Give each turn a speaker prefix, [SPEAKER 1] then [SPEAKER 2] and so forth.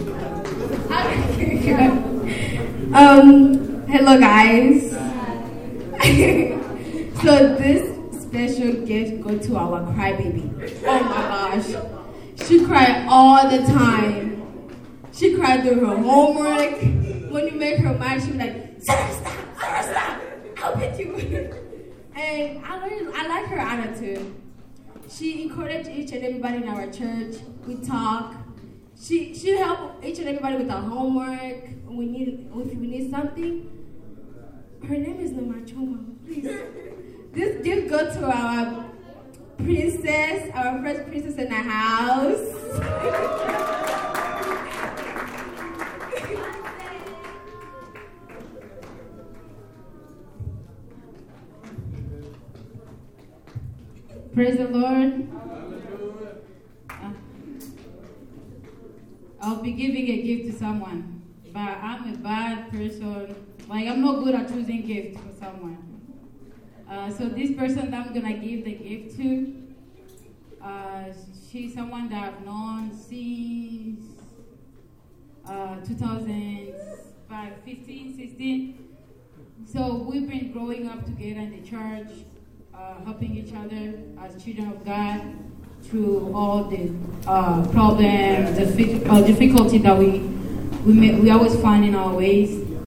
[SPEAKER 1] um, hello guys. so this special gift go to our crybaby. Oh my gosh. She cried all the time. She cried through her homework. When you make her mad, she be like, Sarah, stop, Sarah, stop. I'll hit you. and I learned, I like her attitude. She encouraged each and everybody in our church. We talk. She she help each and everybody with our homework. We need if we need something. Her name is Nomachoma. Please. This gift go to our princess, our first princess in the house.
[SPEAKER 2] Praise the Lord. I'll be giving a gift to someone, but I'm a bad person. Like, I'm not good at choosing gifts for someone. Uh, so, this person that I'm to give the gift to, uh, she's someone that I've known since uh, 2005, 15, 16. So, we've been growing up together in the church uh, helping each other as children of God through all the uh, problems, the uh, difficulty that we we, may, we always find in our ways.